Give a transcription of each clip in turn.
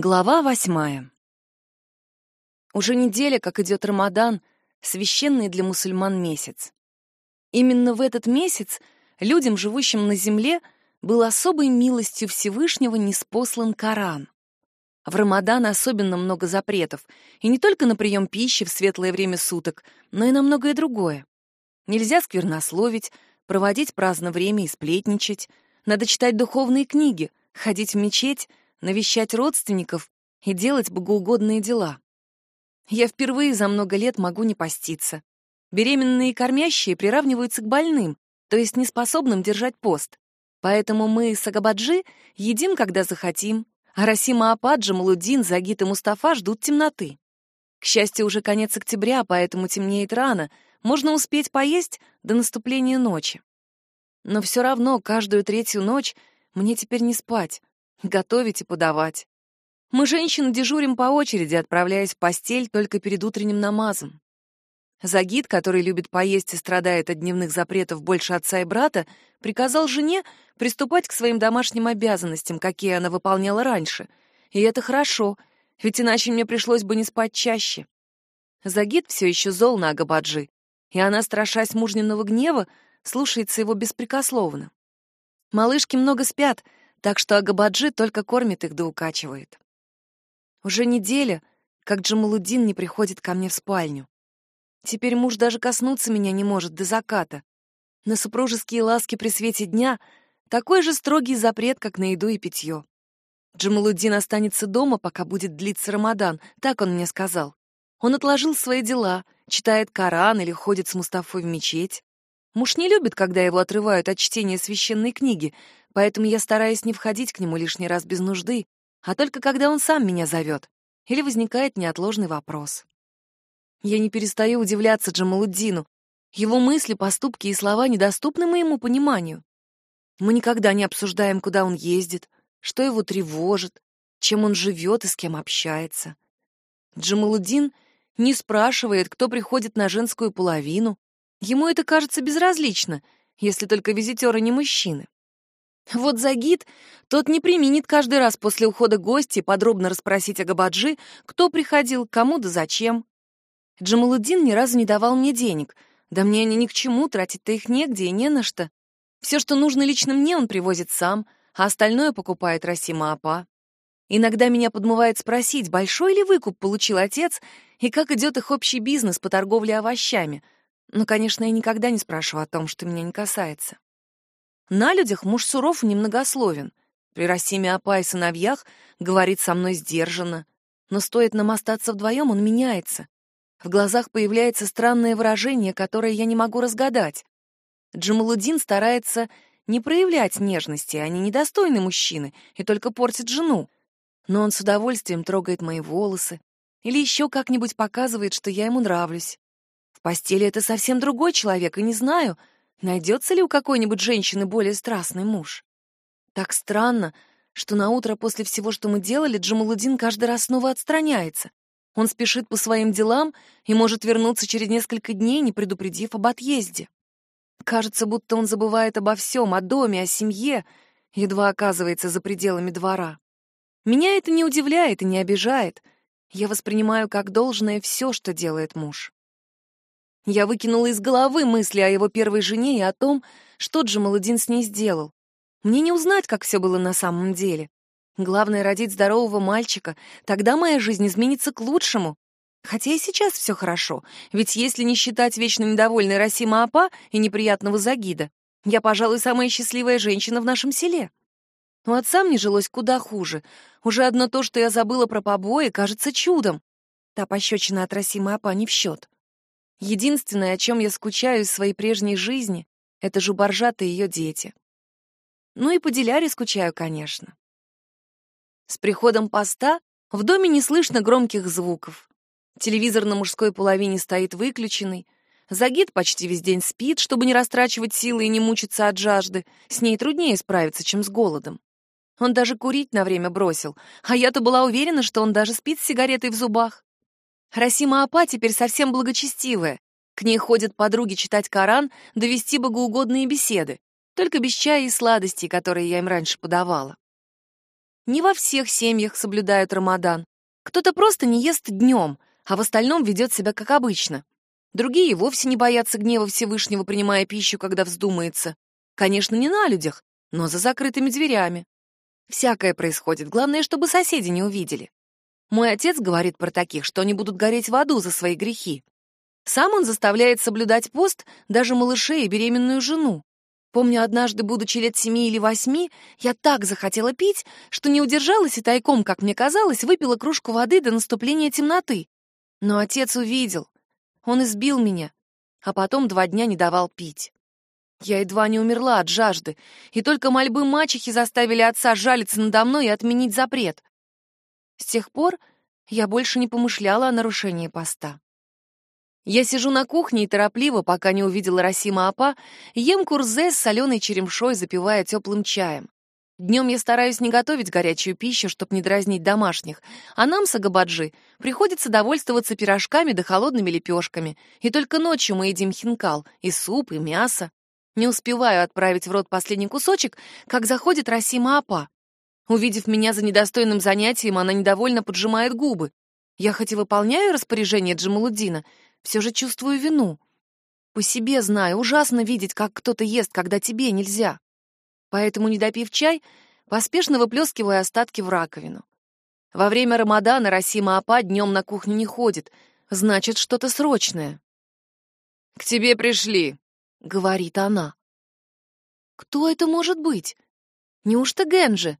Глава восьмая. Уже неделя, как идет Рамадан, священный для мусульман месяц. Именно в этот месяц людям, живущим на земле, был особой милостью Всевышнего неспослан Коран. В Рамадан особенно много запретов, и не только на прием пищи в светлое время суток, но и на многое другое. Нельзя сквернословить, проводить праздно время и сплетничать, надо читать духовные книги, ходить в мечеть — навещать родственников и делать богоугодные дела. Я впервые за много лет могу не поститься. Беременные и кормящие приравниваются к больным, то есть неспособным держать пост. Поэтому мы с Агабаджи едим, когда захотим, а Расима Ападжи, Малудин, Загит и Мустафа ждут темноты. К счастью, уже конец октября, поэтому темнеет рано, можно успеть поесть до наступления ночи. Но все равно каждую третью ночь мне теперь не спать, готовить и подавать. Мы, женщины, дежурим по очереди, отправляясь в постель только перед утренним намазом. Загид, который любит поесть и страдает от дневных запретов больше отца и брата, приказал жене приступать к своим домашним обязанностям, какие она выполняла раньше. И это хорошо, ведь иначе мне пришлось бы не спать чаще. Загид все еще зол на Агабаджи, и она, страшась мужненного гнева, слушается его беспрекословно. Малышки много спят — так что Агабаджи только кормит их да укачивает. Уже неделя, как Джамалуддин не приходит ко мне в спальню. Теперь муж даже коснуться меня не может до заката. На супружеские ласки при свете дня такой же строгий запрет, как на еду и питье. Джамалуддин останется дома, пока будет длиться Рамадан, так он мне сказал. Он отложил свои дела, читает Коран или ходит с Мустафой в мечеть. Муж не любит, когда его отрывают от чтения священной книги, поэтому я стараюсь не входить к нему лишний раз без нужды, а только когда он сам меня зовет или возникает неотложный вопрос. Я не перестаю удивляться Джамалуддину. Его мысли, поступки и слова недоступны моему пониманию. Мы никогда не обсуждаем, куда он ездит, что его тревожит, чем он живет и с кем общается. Джамалуддин не спрашивает, кто приходит на женскую половину. Ему это кажется безразлично, если только визитеры не мужчины. Вот Загид, тот не применит каждый раз после ухода гостей подробно расспросить о Габаджи, кто приходил, кому да зачем. Джамалуддин ни разу не давал мне денег. Да мне они ни к чему, тратить-то их негде и не на что. Все, что нужно лично мне, он привозит сам, а остальное покупает Расима Апа. Иногда меня подмывает спросить, большой ли выкуп получил отец и как идет их общий бизнес по торговле овощами. Но, конечно, я никогда не спрашиваю о том, что меня не касается. На людях муж суров и немногословен. При Расиме Апа сыновьях говорит со мной сдержанно. Но стоит нам остаться вдвоем, он меняется. В глазах появляется странное выражение, которое я не могу разгадать. Джамалудин старается не проявлять нежности, они недостойны мужчины и только портят жену. Но он с удовольствием трогает мои волосы или еще как-нибудь показывает, что я ему нравлюсь. В постели это совсем другой человек, и не знаю, Найдется ли у какой-нибудь женщины более страстный муж? Так странно, что на утро после всего, что мы делали, Джамалудин каждый раз снова отстраняется. Он спешит по своим делам и может вернуться через несколько дней, не предупредив об отъезде. Кажется, будто он забывает обо всем, о доме, о семье, едва оказывается за пределами двора. Меня это не удивляет и не обижает. Я воспринимаю как должное все, что делает муж. Я выкинула из головы мысли о его первой жене и о том, что Джамаладин с ней сделал. Мне не узнать, как все было на самом деле. Главное — родить здорового мальчика, тогда моя жизнь изменится к лучшему. Хотя и сейчас все хорошо, ведь если не считать вечно недовольной Расима Апа и неприятного Загида, я, пожалуй, самая счастливая женщина в нашем селе. У отца мне жилось куда хуже. Уже одно то, что я забыла про побои, кажется чудом. Та пощечина от Расима Апа не в счет. Единственное, о чем я скучаю из своей прежней жизни, это Жубаржат и ее дети. Ну и по Диляре скучаю, конечно. С приходом поста в доме не слышно громких звуков. Телевизор на мужской половине стоит выключенный. Загид почти весь день спит, чтобы не растрачивать силы и не мучиться от жажды. С ней труднее справиться, чем с голодом. Он даже курить на время бросил, а я-то была уверена, что он даже спит с сигаретой в зубах. Расима Апа теперь совсем благочестивая. К ней ходят подруги читать Коран, довести богоугодные беседы, только без чая и сладостей, которые я им раньше подавала. Не во всех семьях соблюдают Рамадан. Кто-то просто не ест днем, а в остальном ведет себя как обычно. Другие вовсе не боятся гнева Всевышнего, принимая пищу, когда вздумается. Конечно, не на людях, но за закрытыми дверями. Всякое происходит, главное, чтобы соседи не увидели. Мой отец говорит про таких, что они будут гореть в аду за свои грехи. Сам он заставляет соблюдать пост даже малышей и беременную жену. Помню, однажды, будучи лет семи или восьми, я так захотела пить, что не удержалась и тайком, как мне казалось, выпила кружку воды до наступления темноты. Но отец увидел. Он избил меня, а потом два дня не давал пить. Я едва не умерла от жажды, и только мольбы мачехи заставили отца жалиться надо мной и отменить запрет. С тех пор я больше не помышляла о нарушении поста. Я сижу на кухне и торопливо, пока не увидела Расима Апа, ем курзе с соленой черемшой, запивая теплым чаем. Днем я стараюсь не готовить горячую пищу, чтобы не дразнить домашних, а нам, сагабаджи, приходится довольствоваться пирожками да холодными лепешками, и только ночью мы едим хинкал, и суп, и мясо. Не успеваю отправить в рот последний кусочек, как заходит Расима Апа. Увидев меня за недостойным занятием, она недовольно поджимает губы. Я хоть и выполняю распоряжение Джамалуддина, все же чувствую вину. По себе знаю, ужасно видеть, как кто-то ест, когда тебе нельзя. Поэтому, не допив чай, поспешно выплескиваю остатки в раковину. Во время Рамадана Расима Апа днем на кухню не ходит, значит, что-то срочное. «К тебе пришли», — говорит она. «Кто это может быть? Неужто Генджи?»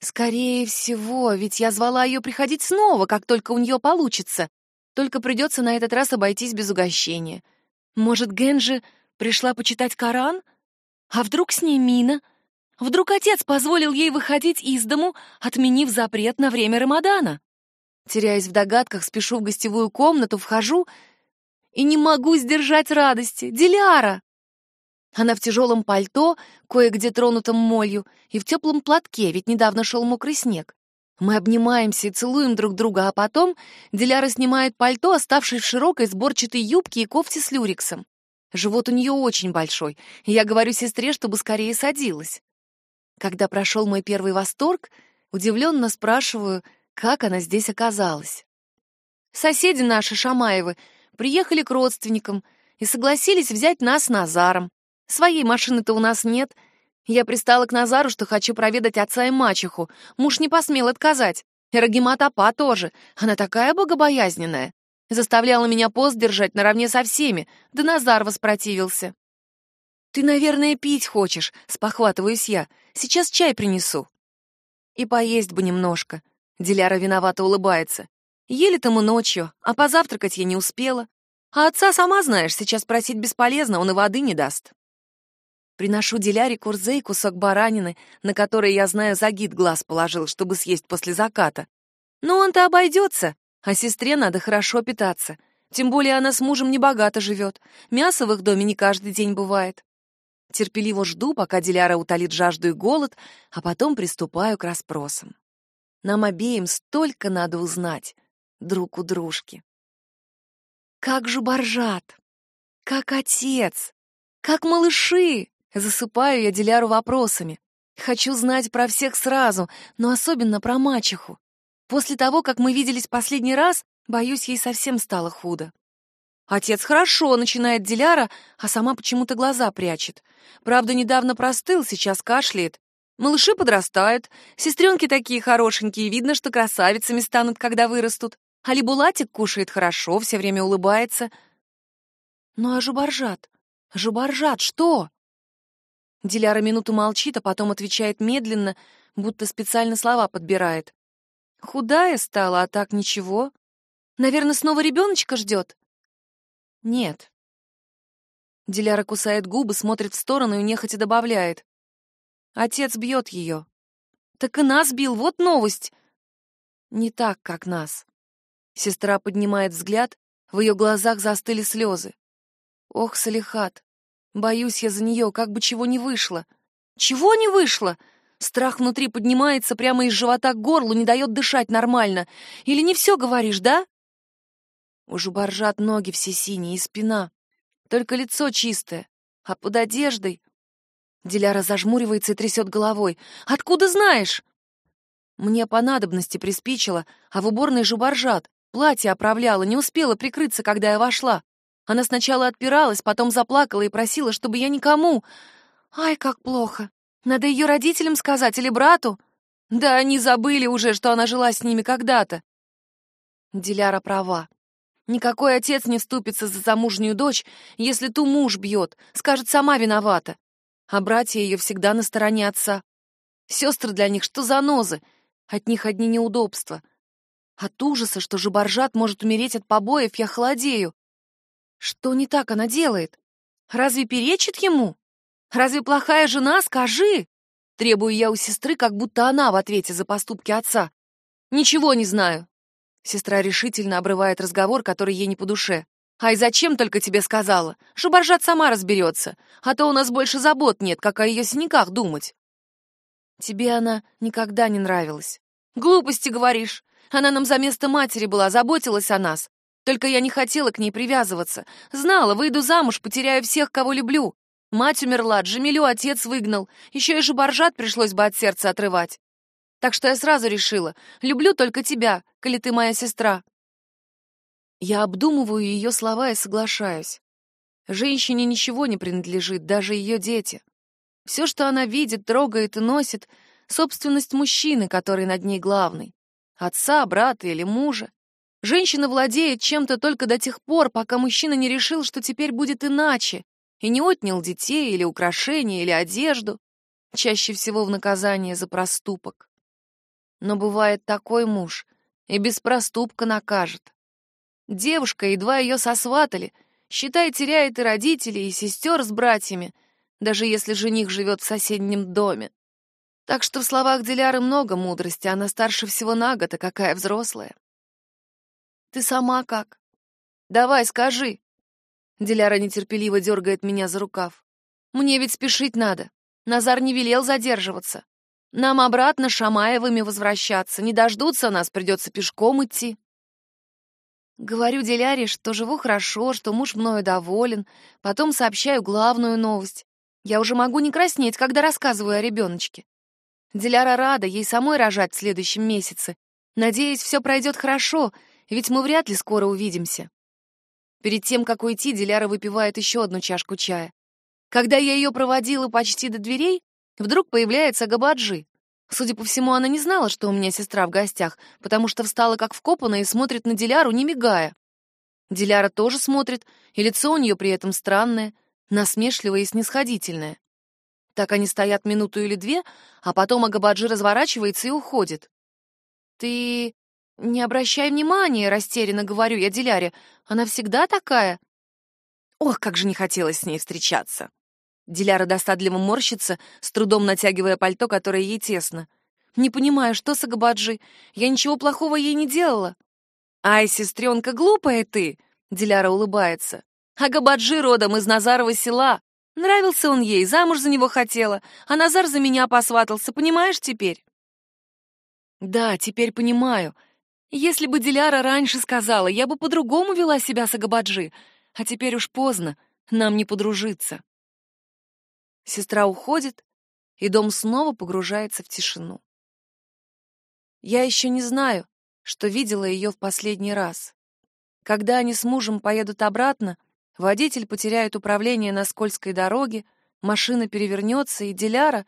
«Скорее всего, ведь я звала ее приходить снова, как только у нее получится. Только придется на этот раз обойтись без угощения. Может, Генджи пришла почитать Коран? А вдруг с ней Мина? Вдруг отец позволил ей выходить из дому, отменив запрет на время Рамадана? Теряясь в догадках, спешу в гостевую комнату, вхожу и не могу сдержать радости. Диляра! Она в тяжелом пальто, кое-где тронутом молью, и в теплом платке, ведь недавно шел мокрый снег. Мы обнимаемся и целуем друг друга, а потом Диляра снимает пальто, оставшись в широкой сборчатой юбке и кофте с люрексом. Живот у нее очень большой, и я говорю сестре, чтобы скорее садилась. Когда прошел мой первый восторг, удивленно спрашиваю, как она здесь оказалась. Соседи наши, Шамаевы, приехали к родственникам и согласились взять нас Назаром. Своей машины-то у нас нет — я пристала к Назару, что хочу проведать отца и мачеху. Муж не посмел отказать. Апа тоже. Она такая богобоязненная. Заставляла меня пост держать наравне со всеми. Да Назар воспротивился. «Ты, наверное, пить хочешь», — спохватываюсь я. «Сейчас чай принесу». «И поесть бы немножко», — Диляра виновато улыбается. «Ели-то мы ночью, а позавтракать я не успела. А отца, сама знаешь, сейчас просить бесполезно, он и воды не даст». Приношу Диляре курзе и кусок баранины, на который, я знаю, Загид глаз положил, чтобы съесть после заката. Но он-то обойдется, а сестре надо хорошо питаться. Тем более она с мужем небогато живет. Мясо в их доме не каждый день бывает. Терпеливо жду, пока Диляра утолит жажду и голод, а потом приступаю к расспросам. Нам обеим столько надо узнать друг у дружки. Как же Боржат? Как отец? Как малыши? Засыпаю я Диляру вопросами. Хочу знать про всех сразу, но особенно про мачеху. После того, как мы виделись последний раз, боюсь, ей совсем стало худо. Отец хорошо, начинает Диляра, а сама почему-то глаза прячет. Правда, недавно простыл, сейчас кашляет. Малыши подрастают, сестренки такие хорошенькие, видно, что красавицами станут, когда вырастут. Али Булатик кушает хорошо, все время улыбается. Ну а Жубаржат? Жубаржат что? Диляра минуту молчит, а потом отвечает медленно, будто специально слова подбирает. Худая стала, а так ничего. Наверное, снова ребеночка ждет? Нет. Диляра кусает губы, смотрит в сторону и нехотя добавляет. Отец бьет ее. Так и нас бил, вот новость. Не так, как нас. Сестра поднимает взгляд, в ее глазах застыли слезы. Ох, Салихат, Боюсь я за нее, как бы чего не вышло. Чего не вышло? Страх внутри поднимается прямо из живота к горлу, не дает дышать нормально. Или не все говоришь, да? У жубаржат ноги все синие и спина. Только лицо чистое. А под одеждой... Диляра зажмуривается и трясет головой. «Откуда знаешь?» Мне по надобности приспичило, а в уборной жубаржат. Платье оправляла, не успела прикрыться, когда я вошла. Она сначала отпиралась, потом заплакала и просила, чтобы я никому... Ай, как плохо. Надо ее родителям сказать или брату. Да они забыли уже, что она жила с ними когда-то. Диляра права. Никакой отец не вступится за замужнюю дочь, если ту муж бьет, скажет, сама виновата. А братья ее всегда на стороне отца. Сестры для них что за нозы? От них одни неудобства. От ужаса, что Жабаржат может умереть от побоев, я холодею. Что не так она делает? Разве перечит ему? Разве плохая жена? Скажи! Требую я у сестры, как будто она в ответе за поступки отца. Ничего не знаю. Сестра решительно обрывает разговор, который ей не по душе. «Ай, зачем только тебе сказала? Шубаржат сама разберется, а то у нас больше забот нет, как о ее синяках думать». «Тебе она никогда не нравилась». «Глупости говоришь. Она нам за место матери была, заботилась о нас. Только я не хотела к ней привязываться. Знала, выйду замуж, потеряю всех, кого люблю. Мать умерла, Джамилю отец выгнал. Еще и Жабаржат пришлось бы от сердца отрывать. Так что я сразу решила, люблю только тебя, коли ты моя сестра. Я обдумываю ее слова и соглашаюсь. Женщине ничего не принадлежит, даже ее дети. Все, что она видит, трогает и носит, — собственность мужчины, который над ней главный. Отца, брата или мужа. Женщина владеет чем-то только до тех пор, пока мужчина не решил, что теперь будет иначе, и не отнял детей или украшения или одежду, чаще всего в наказание за проступок. Но бывает такой муж, и без проступка накажет. Девушка, едва ее сосватали, считай, теряет и родителей, и сестер с братьями, даже если жених живет в соседнем доме. Так что в словах Диляры много мудрости, она старше всего на год, а какая взрослая. Ты сама как? Давай, скажи. Диляра нетерпеливо дергает меня за рукав. Мне ведь спешить надо. Назар не велел задерживаться. Нам обратно Шамаевыми возвращаться. Не дождутся нас, придется пешком идти. Говорю Диляре, что живу хорошо, что муж мною доволен. Потом сообщаю главную новость. Я уже могу не краснеть, когда рассказываю о ребеночке. Диляра рада ей самой рожать в следующем месяце. Надеюсь, все пройдет хорошо, ведь мы вряд ли скоро увидимся. Перед тем, как уйти, Диляра выпивает еще одну чашку чая. Когда я ее проводила почти до дверей, Вдруг появляется Габаджи. Судя по всему, она не знала, что у меня сестра в гостях, потому что встала как вкопанная и смотрит на Диляру, не мигая. Диляра тоже смотрит, и лицо у нее при этом странное, насмешливое и снисходительное. Так они стоят минуту или две, а потом Агабаджи разворачивается и уходит. «Ты не обращай внимания», — растерянно говорю я Диляре. «Она всегда такая?» Ох, как же не хотелось с ней встречаться. Диляра досадливо морщится, с трудом натягивая пальто, которое ей тесно. «Не понимаю, что с Агабаджи? Я ничего плохого ей не делала». «Ай, сестренка, глупая ты!» — Диляра улыбается. «Агабаджи родом из Назарова села. Нравился он ей, замуж за него хотела, а Назар за меня посватался, понимаешь теперь?» «Да, теперь понимаю. Если бы Диляра раньше сказала, я бы по-другому вела себя с Агабаджи, а теперь уж поздно, нам не подружиться». Сестра уходит, и дом снова погружается в тишину. Я еще не знаю, что видела ее в последний раз. Когда они с мужем поедут обратно, водитель потеряет управление на скользкой дороге, машина перевернется, и Диляра,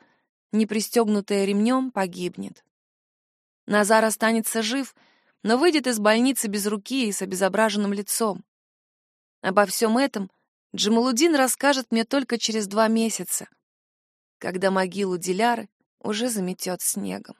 не пристегнутая ремнем, погибнет. Назар останется жив, но выйдет из больницы без руки и с обезображенным лицом. Обо всем этом Джамалудин расскажет мне только через два месяца, когда могилу Диляры уже заметет снегом.